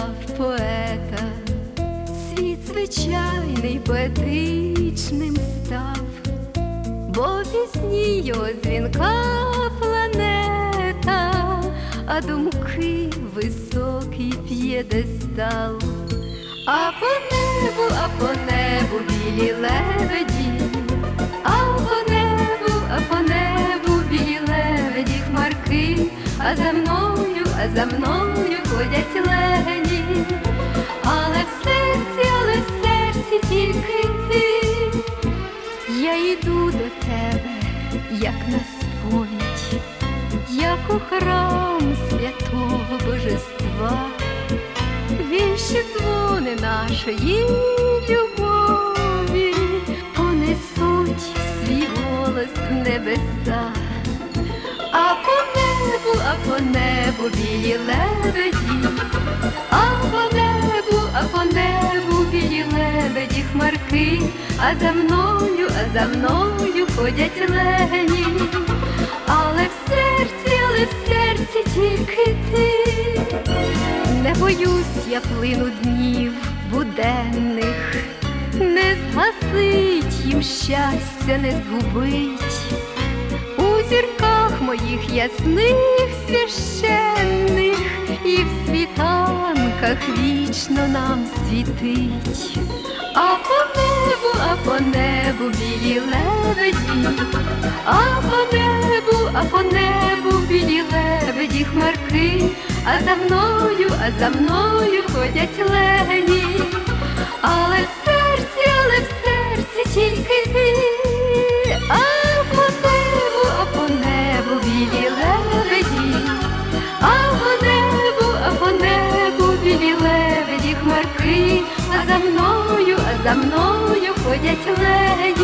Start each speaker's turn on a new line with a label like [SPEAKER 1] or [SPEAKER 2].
[SPEAKER 1] в поета, світ звичайний поетичним став, бо пісні його дзвінка планета, а думки високий п'єдестал, а по небу, а по небу білі лебеді, а по небу, а по небу білі лебеді хмарки, а за мною. А за мною ходять легені. Я йду до тебе, як на сповідь, як у храм святого божества, віші дзвони нашої любові понесуть свій голос в небеса, а по небу, а по небу білі лебеді, а по небу, а по небу білі лебеді хмарки, а за мною, а за мною ходять лені, але в серці, але в серці тільки ти. Не боюсь я плину днів буденних, не згасить їм щастя, не згубить. У зірках моїх ясних священних і в світанках вічно нам світить. А по небу, білі лебеді, а по небу, а по небу білі лебеді хмарки, а за мною, а за мною ходять лені, але в серці, але в серці тільки ти, а по небу, а по небу білі лебеді, а по небу, а по небу білі лебеді хмарки, а за мною, а за мною ходять лені.